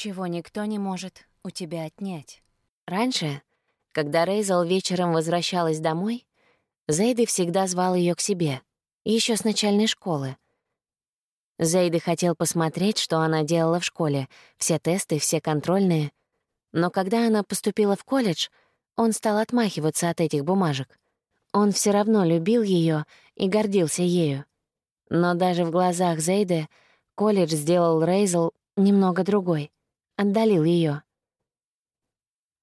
чего никто не может у тебя отнять. Раньше, когда Рейзел вечером возвращалась домой, Зейды всегда звал ее к себе, еще с начальной школы. Зейды хотел посмотреть, что она делала в школе, все тесты, все контрольные. Но когда она поступила в колледж, он стал отмахиваться от этих бумажек. Он все равно любил ее и гордился ею. Но даже в глазах Зейды колледж сделал Рейзел немного другой, отдалил ее.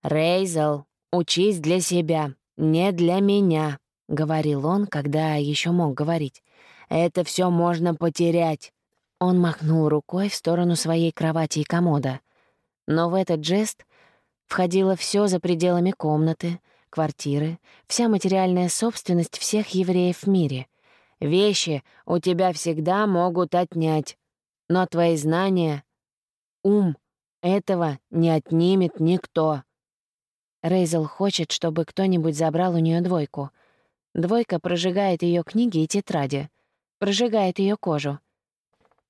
«Рейзел, учись для себя, не для меня», — говорил он, когда еще мог говорить. «Это все можно потерять». Он махнул рукой в сторону своей кровати и комода. Но в этот жест входило все за пределами комнаты, квартиры, вся материальная собственность всех евреев в мире. Вещи у тебя всегда могут отнять, но твои знания, ум, этого не отнимет никто. Рейзел хочет, чтобы кто-нибудь забрал у нее двойку. Двойка прожигает ее книги и тетради, прожигает ее кожу.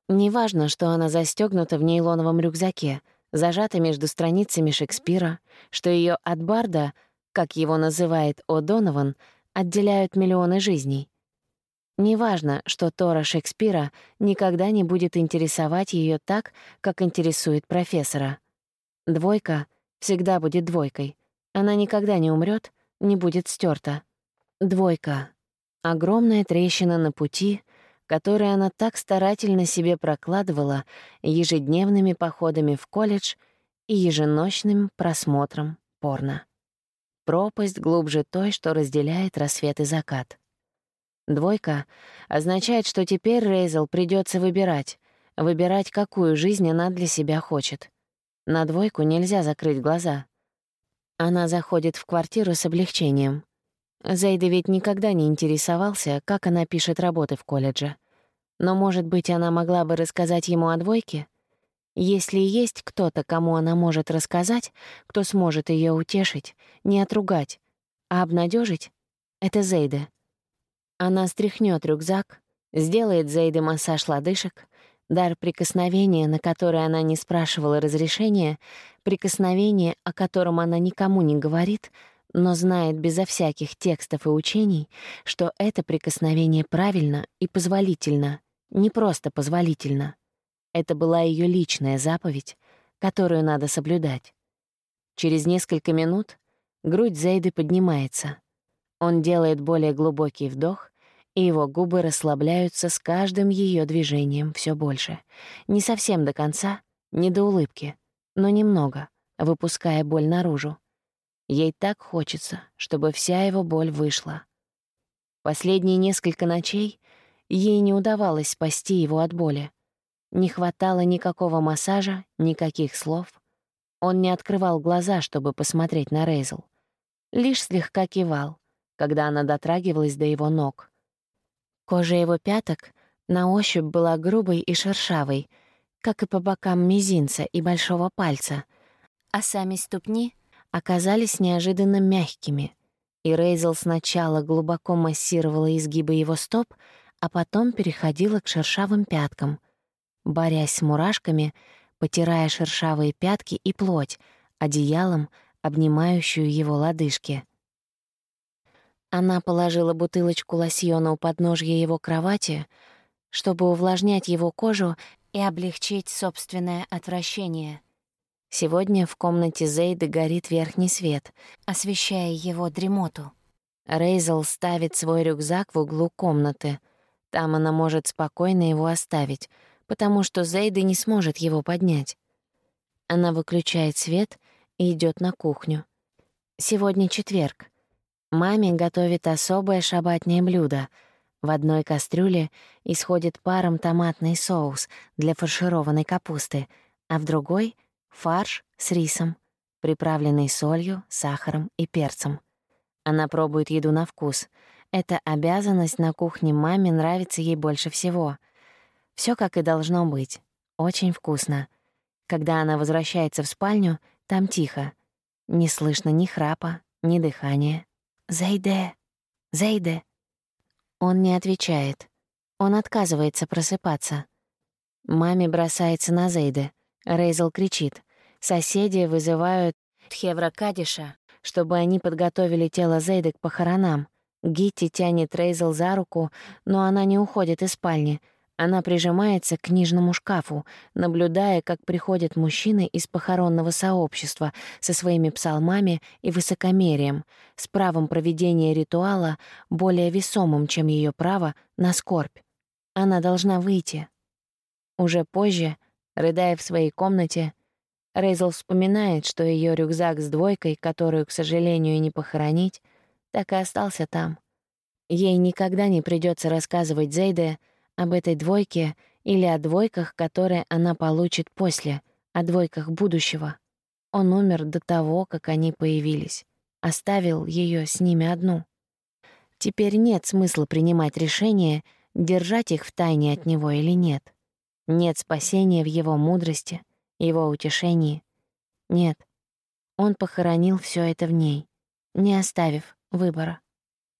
Неважно, что она застегнута в нейлоновом рюкзаке, зажата между страницами Шекспира, что ее от Барда, как его называет О'Донован, отделяют миллионы жизней. Неважно, что Тора Шекспира никогда не будет интересовать ее так, как интересует профессора. Двойка всегда будет двойкой. Она никогда не умрет, не будет стерта. Двойка. Огромная трещина на пути, которую она так старательно себе прокладывала ежедневными походами в колледж и еженочным просмотром порно. Пропасть глубже той, что разделяет рассвет и закат. Двойка означает, что теперь Рейзел придется выбирать, выбирать, какую жизнь она для себя хочет. На двойку нельзя закрыть глаза. Она заходит в квартиру с облегчением. Зейда ведь никогда не интересовался, как она пишет работы в колледже. Но, может быть, она могла бы рассказать ему о двойке? Если есть кто-то, кому она может рассказать, кто сможет ее утешить, не отругать, а обнадежить, это Зейда. Она стряхнет рюкзак, сделает Зейде массаж лодыжек, дар прикосновения, на которое она не спрашивала разрешения, прикосновение, о котором она никому не говорит, но знает безо всяких текстов и учений, что это прикосновение правильно и позволительно, не просто позволительно. Это была ее личная заповедь, которую надо соблюдать. Через несколько минут грудь Зейды поднимается — он делает более глубокий вдох, и его губы расслабляются с каждым ее движением все больше. Не совсем до конца, не до улыбки, но немного, выпуская боль наружу. Ей так хочется, чтобы вся его боль вышла. Последние несколько ночей ей не удавалось спасти его от боли. Не хватало никакого массажа, никаких слов. Он не открывал глаза, чтобы посмотреть на Рейзел. Лишь слегка кивал — когда она дотрагивалась до его ног. Кожа его пяток на ощупь была грубой и шершавой, как и по бокам мизинца и большого пальца, а сами ступни оказались неожиданно мягкими, и Рейзел сначала глубоко массировала изгибы его стоп, а потом переходила к шершавым пяткам, борясь с мурашками, потирая шершавые пятки и плоть, одеялом, обнимающую его лодыжки. Она положила бутылочку лосьона у подножья его кровати, чтобы увлажнять его кожу и облегчить собственное отвращение. Сегодня в комнате Зейды горит верхний свет, освещая его дремоту. Рейзел ставит свой рюкзак в углу комнаты. Там она может спокойно его оставить, потому что Зейда не сможет его поднять. Она выключает свет и идет на кухню. Сегодня четверг — Маме готовит особое шабатное блюдо. В одной кастрюле исходит паром томатный соус для фаршированной капусты, а в другой — фарш с рисом, приправленный солью, сахаром и перцем. Она пробует еду на вкус. Эта обязанность на кухне маме нравится ей больше всего. Все как и должно быть. Очень вкусно. Когда она возвращается в спальню, там тихо. Не слышно ни храпа, ни дыхания, «Зайде! Зайде!» Он не отвечает. Он отказывается просыпаться. Маме бросается на Зейде. Рейзел кричит. Соседи вызывают Хевракадиша, чтобы они подготовили тело Зейды к похоронам. Гитти тянет Рейзел за руку, но она не уходит из спальни. Она прижимается к книжному шкафу, наблюдая, как приходят мужчины из похоронного сообщества со своими псалмами и высокомерием, с правом проведения ритуала более весомым, чем ее право на скорбь. Она должна выйти. Уже позже, рыдая в своей комнате, Рейзел вспоминает, что ее рюкзак с двойкой, которую, к сожалению, не похоронить, так и остался там. Ей никогда не придется рассказывать Зейде об этой двойке или о двойках, которые она получит после, о двойках будущего. Он умер до того, как они появились. Оставил ее с ними одну. Теперь нет смысла принимать решение, держать их в тайне от него или нет. Нет спасения в его мудрости, его утешении. Нет, он похоронил все это в ней, не оставив выбора.